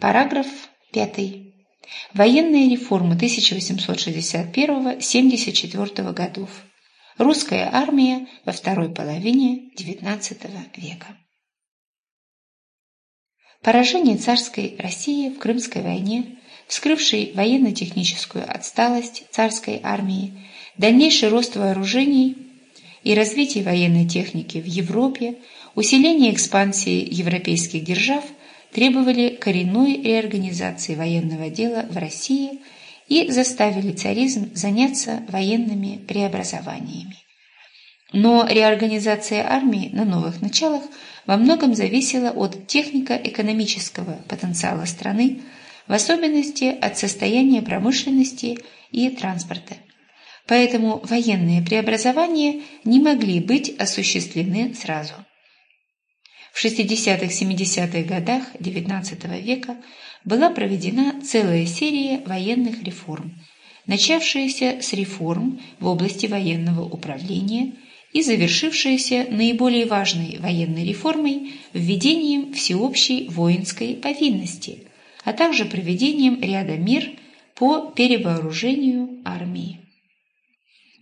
Параграф 5. Военные реформы 1861-74 годов. Русская армия во второй половине XIX века. Поражение царской России в Крымской войне, вскрывшей военно-техническую отсталость царской армии, дальнейший рост вооружений и развитие военной техники в Европе, усиление экспансии европейских держав требовали коренной реорганизации военного дела в России и заставили царизм заняться военными преобразованиями. Но реорганизация армии на новых началах во многом зависела от технико-экономического потенциала страны, в особенности от состояния промышленности и транспорта. Поэтому военные преобразования не могли быть осуществлены сразу. В 60-70-х годах XIX века была проведена целая серия военных реформ, начавшаяся с реформ в области военного управления – и завершившаяся наиболее важной военной реформой введением всеобщей воинской повинности, а также проведением ряда мер по перевооружению армии.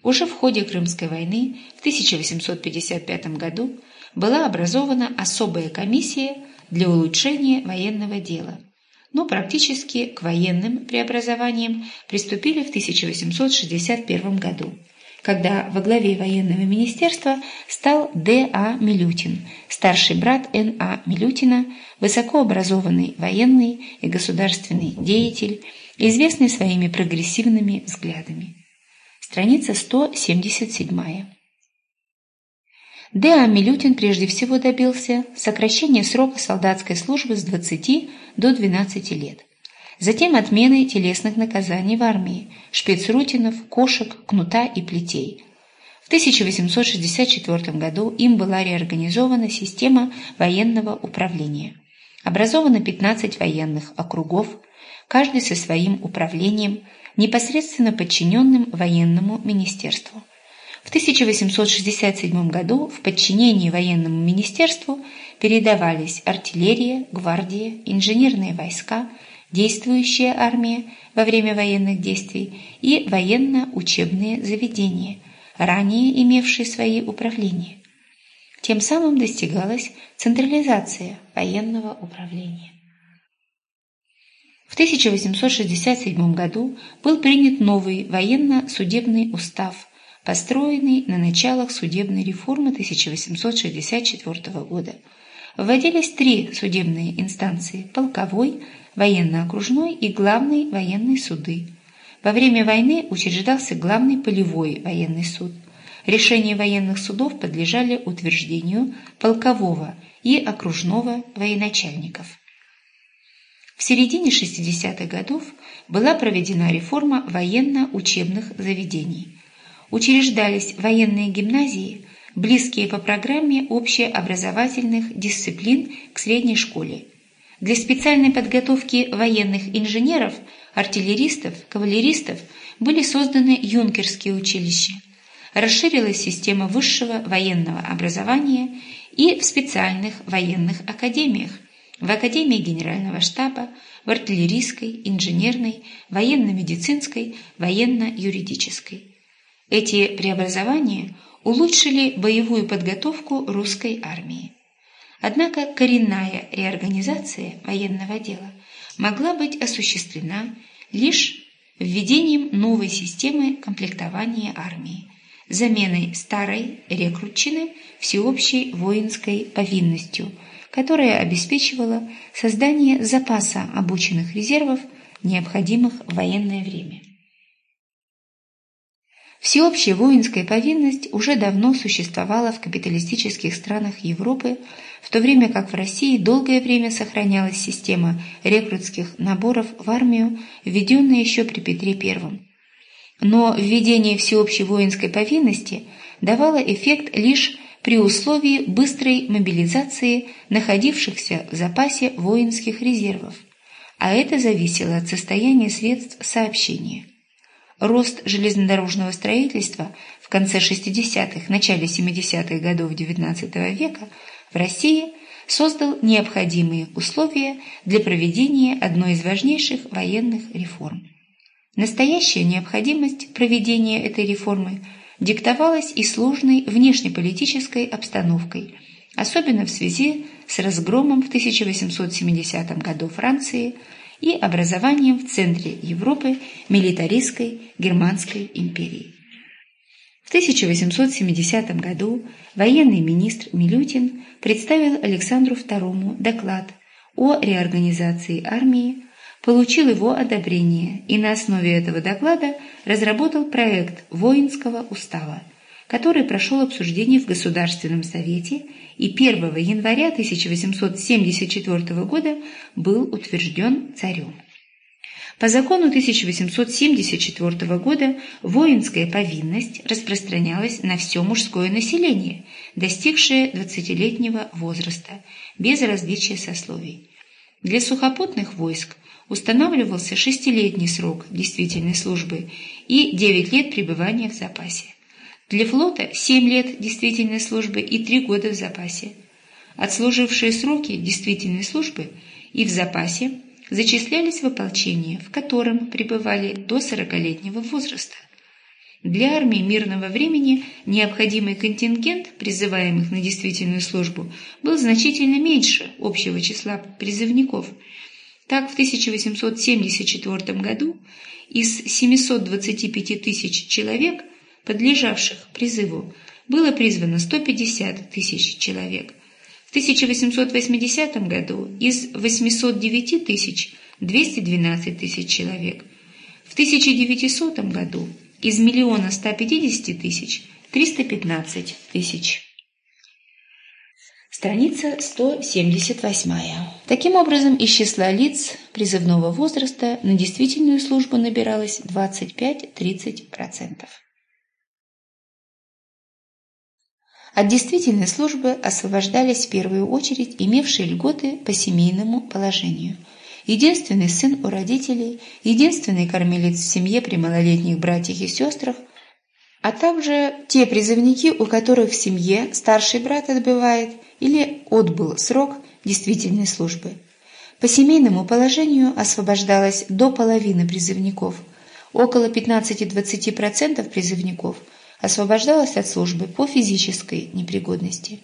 Уже в ходе Крымской войны в 1855 году была образована особая комиссия для улучшения военного дела, но практически к военным преобразованиям приступили в 1861 году – когда во главе военного министерства стал Д.А. Милютин, старший брат Н.А. Милютина, высокообразованный военный и государственный деятель, известный своими прогрессивными взглядами. Страница 177. Д.А. Милютин прежде всего добился сокращения срока солдатской службы с 20 до 12 лет – Затем отмены телесных наказаний в армии, шпицрутинов, кошек, кнута и плетей. В 1864 году им была реорганизована система военного управления. Образовано 15 военных округов, каждый со своим управлением, непосредственно подчиненным военному министерству. В 1867 году в подчинении военному министерству передавались артиллерия, гвардия, инженерные войска – действующая армия во время военных действий и военно-учебные заведения, ранее имевшие свои управления. Тем самым достигалась централизация военного управления. В 1867 году был принят новый военно-судебный устав, построенный на началах судебной реформы 1864 года. Вводились три судебные инстанции – полковой, военно-окружной и главный военный суды. Во время войны учреждался главный полевой военный суд. Решения военных судов подлежали утверждению полкового и окружного военачальников. В середине 60-х годов была проведена реформа военно-учебных заведений. Учреждались военные гимназии, близкие по программе общеобразовательных дисциплин к средней школе, для специальной подготовки военных инженеров, артиллеристов, кавалеристов были созданы юнкерские училища. Расширилась система высшего военного образования и в специальных военных академиях, в Академии Генерального штаба, в артиллерийской, инженерной, военно-медицинской, военно-юридической. Эти преобразования улучшили боевую подготовку русской армии. Однако коренная реорганизация военного дела могла быть осуществлена лишь введением новой системы комплектования армии, заменой старой рекрутчины всеобщей воинской повинностью, которая обеспечивала создание запаса обученных резервов, необходимых в военное время. Всеобщая воинская повинность уже давно существовала в капиталистических странах Европы, в то время как в России долгое время сохранялась система рекрутских наборов в армию, введенная еще при Петре I. Но введение всеобщей воинской повинности давало эффект лишь при условии быстрой мобилизации находившихся в запасе воинских резервов, а это зависело от состояния средств сообщения. Рост железнодорожного строительства в конце 60-х, начале 70-х годов XIX века в России создал необходимые условия для проведения одной из важнейших военных реформ. Настоящая необходимость проведения этой реформы диктовалась и сложной внешнеполитической обстановкой, особенно в связи с разгромом в 1870 году Франции и образованием в центре Европы милитаристской Германской империи. В 1870 году военный министр Милютин представил Александру II доклад о реорганизации армии, получил его одобрение и на основе этого доклада разработал проект воинского устава, который прошел обсуждение в Государственном совете и 1 января 1874 года был утвержден царем. По закону 1874 года воинская повинность распространялась на все мужское население, достигшее 20-летнего возраста, без различия сословий. Для сухопутных войск устанавливался шестилетний срок действительной службы и 9 лет пребывания в запасе. Для флота 7 лет действительной службы и 3 года в запасе. Отслужившие сроки действительной службы и в запасе зачислялись в ополчение, в котором пребывали до сорокалетнего возраста. Для армии мирного времени необходимый контингент призываемых на действительную службу был значительно меньше общего числа призывников. Так, в 1874 году из 725 тысяч человек, подлежавших призыву, было призвано 150 тысяч человек – в 1880 году из 809 тысяч 212 тысяч человек. В 1900 году из миллиона 150 тысяч 315 тысяч. Страница 178. Таким образом, из числа лиц призывного возраста на действительную службу набиралось 25-30%. От действительной службы освобождались в первую очередь имевшие льготы по семейному положению. Единственный сын у родителей, единственный кормилец в семье при малолетних братьях и сестрах, а также те призывники, у которых в семье старший брат отбывает или отбыл срок действительной службы. По семейному положению освобождалось до половины призывников, около 15-20% призывников – освобождалась от службы по физической непригодности.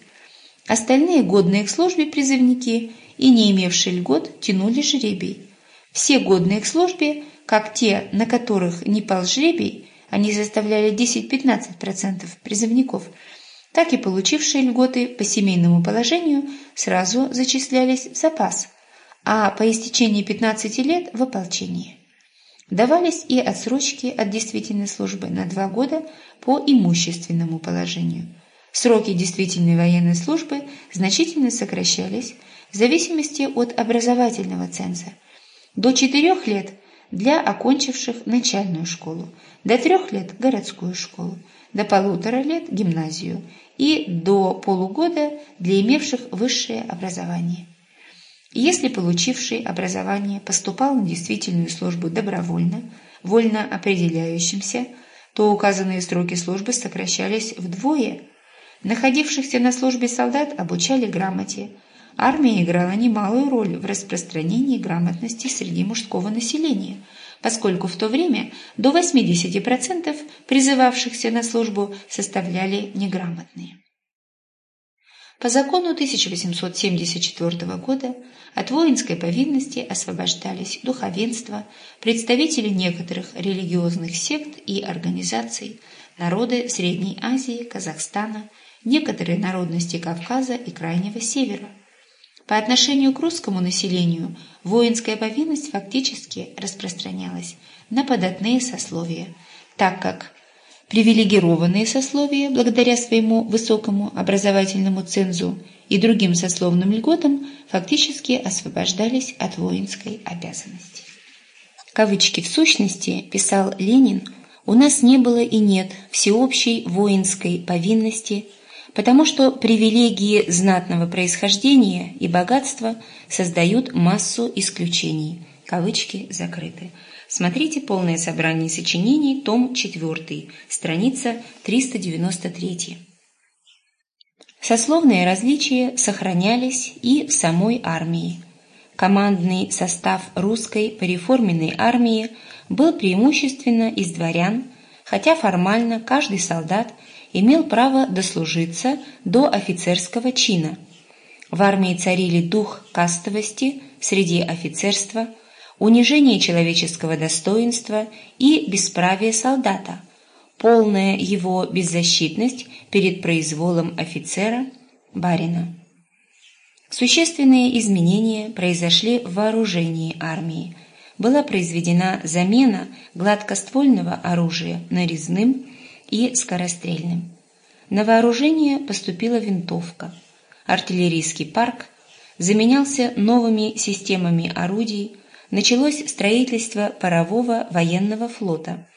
Остальные годные к службе призывники и не имевшие льгот тянули жребий. Все годные к службе, как те, на которых не пал жребий, они составляли 10-15% призывников, так и получившие льготы по семейному положению сразу зачислялись в запас, а по истечении 15 лет в ополчение. Давались и отсрочки от действительной службы на два года по имущественному положению. Сроки действительной военной службы значительно сокращались в зависимости от образовательного ценза. До четырех лет для окончивших начальную школу, до трех лет – городскую школу, до полутора лет – гимназию и до полугода для имевших высшее образование. Если получивший образование поступал на действительную службу добровольно, вольно определяющимся, то указанные сроки службы сокращались вдвое. Находившихся на службе солдат обучали грамоте. Армия играла немалую роль в распространении грамотности среди мужского населения, поскольку в то время до 80% призывавшихся на службу составляли неграмотные. По закону 1874 года от воинской повинности освобождались духовенство, представители некоторых религиозных сект и организаций, народы Средней Азии, Казахстана, некоторые народности Кавказа и Крайнего Севера. По отношению к русскому населению воинская повинность фактически распространялась на податные сословия, так как Привилегированные сословия, благодаря своему высокому образовательному цензу и другим сословным льготам, фактически освобождались от воинской обязанности. Кавычки в сущности, писал Ленин, у нас не было и нет всеобщей воинской повинности, потому что привилегии знатного происхождения и богатства создают массу исключений. Кавычки закрыты. Смотрите полное собрание сочинений, том 4, страница 393. Сословные различия сохранялись и в самой армии. Командный состав русской пореформенной армии был преимущественно из дворян, хотя формально каждый солдат имел право дослужиться до офицерского чина. В армии царили дух кастовости среди офицерства, унижение человеческого достоинства и бесправие солдата, полная его беззащитность перед произволом офицера, барина. Существенные изменения произошли в вооружении армии. Была произведена замена гладкоствольного оружия нарезным и скорострельным. На вооружение поступила винтовка. Артиллерийский парк заменялся новыми системами орудий, началось строительство парового военного флота.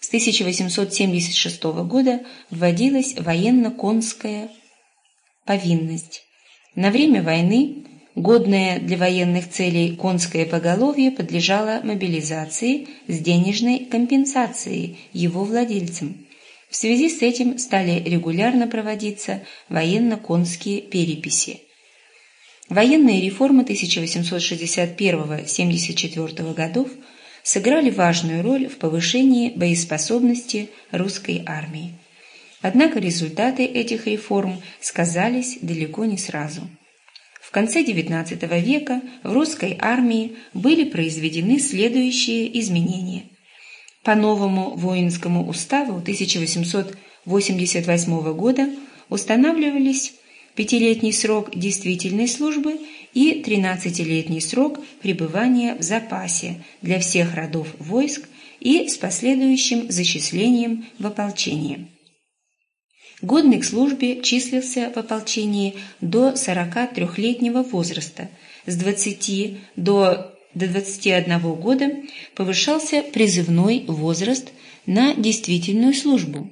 С 1876 года вводилась военно-конская повинность. На время войны годное для военных целей конское поголовье подлежало мобилизации с денежной компенсацией его владельцам. В связи с этим стали регулярно проводиться военно-конские переписи. Военные реформы 1861-74 годов сыграли важную роль в повышении боеспособности русской армии. Однако результаты этих реформ сказались далеко не сразу. В конце XIX века в русской армии были произведены следующие изменения. По новому воинскому уставу 1888 года устанавливались пятилетний срок действительной службы и 13-летний срок пребывания в запасе для всех родов войск и с последующим зачислением в ополчение. Годный к службе числился в ополчении до 43-летнего возраста, с 20 до, до 21 года повышался призывной возраст на действительную службу.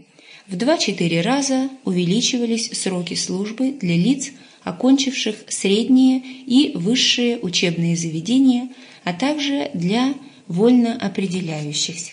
В 2-4 раза увеличивались сроки службы для лиц, окончивших средние и высшие учебные заведения, а также для вольно определяющихся.